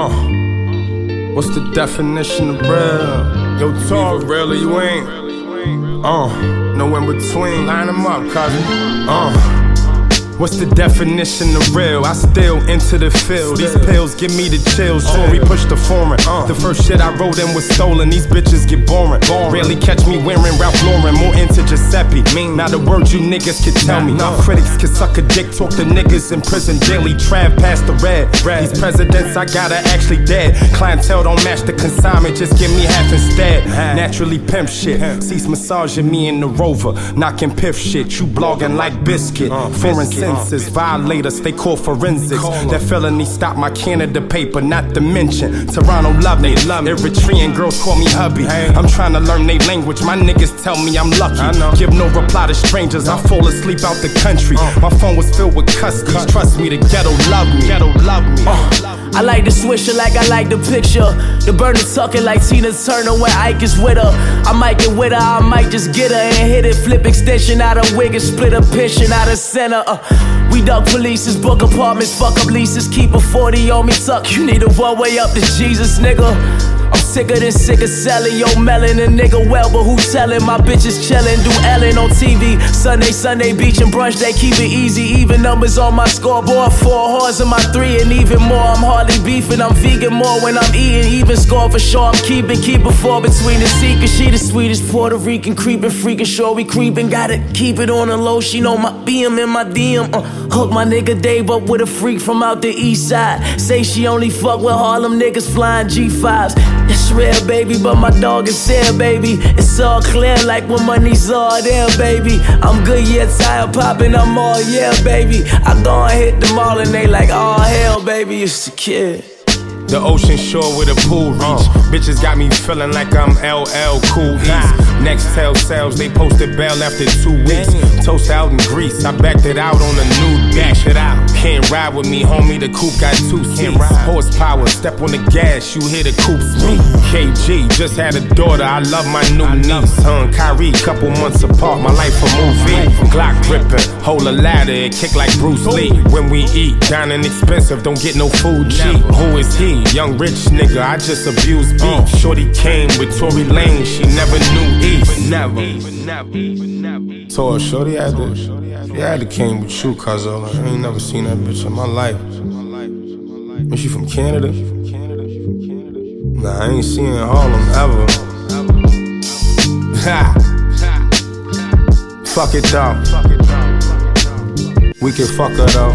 Uh, what's the definition of real? Yo, talk real or you ain't. Uh, no in between. Line them up, cousin. Uh. What's the definition of real? I still into the field. These pills give me the chills. Tory push the foreign. The first shit I wrote in was stolen. These bitches get boring. Rarely catch me wearing Ralph Lauren. More into Giuseppe. Now the words you niggas can tell me. Critics can suck a dick. Talk to niggas in prison daily. Trav past the red. These presidents I got are actually dead. Clientele don't match the consignment. Just give me half instead. Naturally pimp shit. Cease massaging me in the rover. Knocking piff shit. You blogging like biscuit. Foreign senses. Violators. They call forensics. That felony stop my Canada paper. Not to mention Toronto love they love me. Eritrean girls call me hubby. I'm trying to learn their language. My niggas tell me I'm lucky. Give no reply to strangers. I fall asleep out the country. Uh. My phone was filled with customs. Trust me, the ghetto love me. Ghetto love me. Uh. I like the swisher like I like the picture. The burner tucking like Tina Turner when Ike is with her. I might get with her, I might just get her and hit it. Flip extension out of wig and split a pishin out of center. Uh, we duck polices, book apartments, fuck up leases, keep a 40 on me tuck. You need a one way up to Jesus, nigga. I'm sicker than sick of selling yo melon a nigga well, but who telling my bitches chillin'? Do Ellen on TV Sunday, Sunday beach and brunch. They keep it easy, even numbers on my scoreboard. Four horns in my three, and even more. I'm hardly beefing. I'm vegan more when I'm eating. Even score for sure. I'm keeping, keeping four between the. Cause she the sweetest Puerto Rican creeping, freaking sure we creeping. Gotta keep it on the low. She know my BM in my DM. Uh, hook my nigga Dave up with a freak from out the east side. Say she only fuck with Harlem niggas flying G5s. It's real, baby, but my dog is here, baby. It's all clear, like when money's all there, baby. I'm good, yeah, tired popping, I'm all yeah, baby. I go and hit them all, and they like, oh hell, baby, it's the kid. The ocean shore with a pool reach. Uh. Bitches got me feeling like I'm LL Cool East. Next tell sales, they posted bail after two weeks. Toast out in Greece, I backed it out on a new dash it out. Can't ride with me, homie. The coupe got two seats. Horsepower, step on the gas, you hear the coupe speak. KG just had a daughter, I love my new niece. Her and Kyrie, couple months apart, my life a movie. Glock gripping, hold a ladder, it kick like Bruce Lee. When we eat, dining expensive, don't get no food cheap. Who is he? Young rich nigga, I just abuse beef. Shorty came with Tory Lane, she never knew East. Never. So Shorty had to, she had to came with you, cuz oh, I ain't never seen that bitch in my life. Was she from Canada? Nah, I ain't seen Harlem ever. Ha! Fuck it though. We can fuck her though.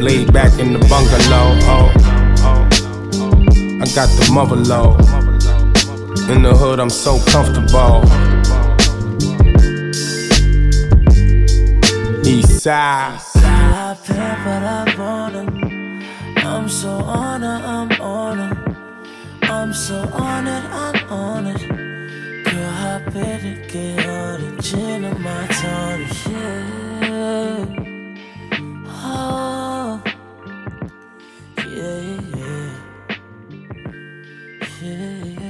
Laid back in the bungalow. Oh. I got the mother low. In the hood, I'm so comfortable. East side. I pay what I wanna. I'm so on it, I'm on it. I'm so on it, I'm on it. Girl, I better get on it. Gin on my tonic, yeah. Oh, yeah, yeah, yeah.